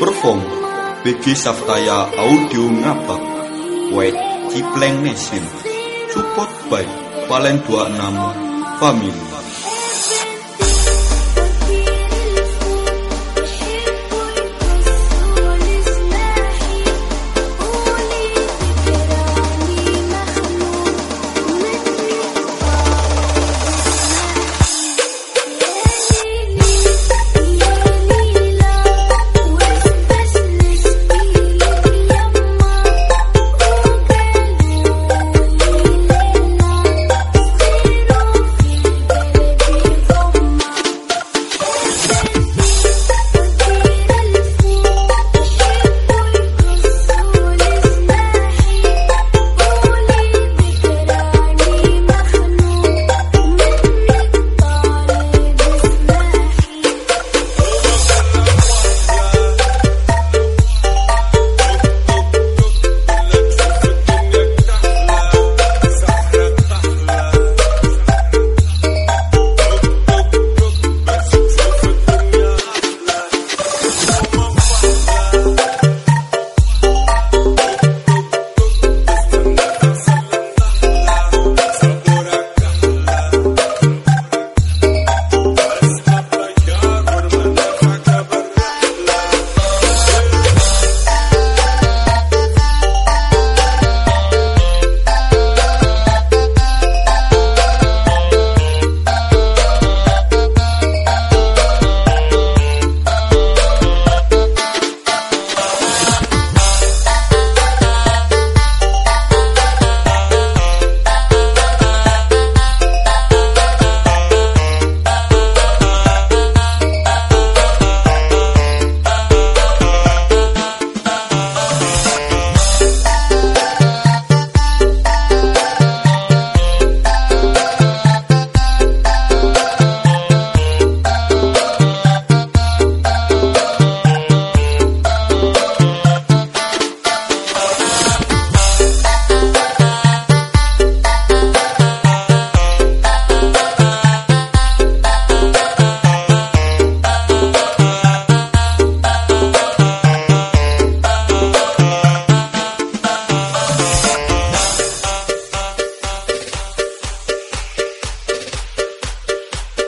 Perform BG Saftaya Audio Ngapak White Cipleng Nation Support by Valen 26 Family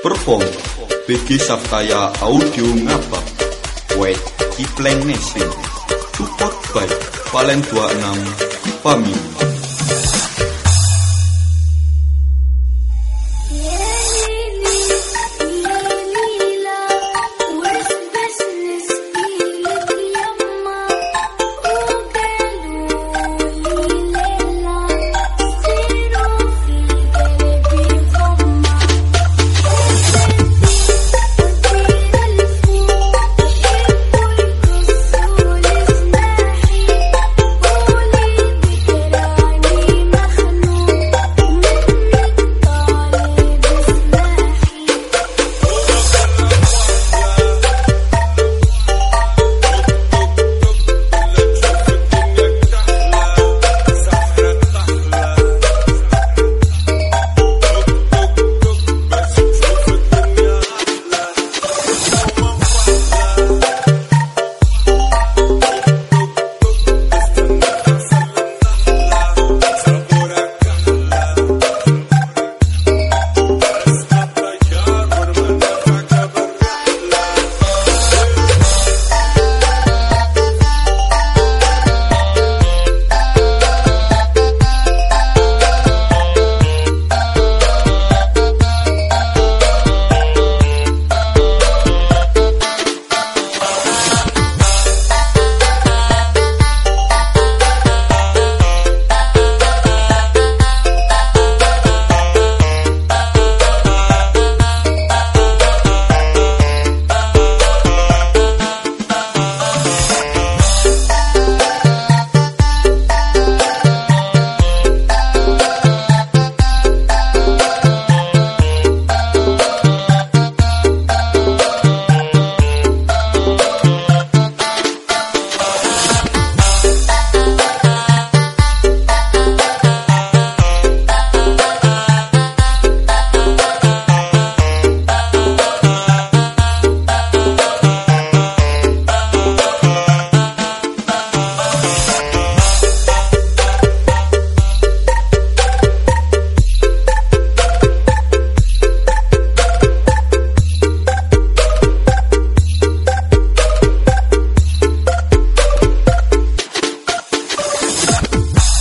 Perform. BG Saftaya Audio Ngapak White Cipleng Nation Support by Valen 26 Family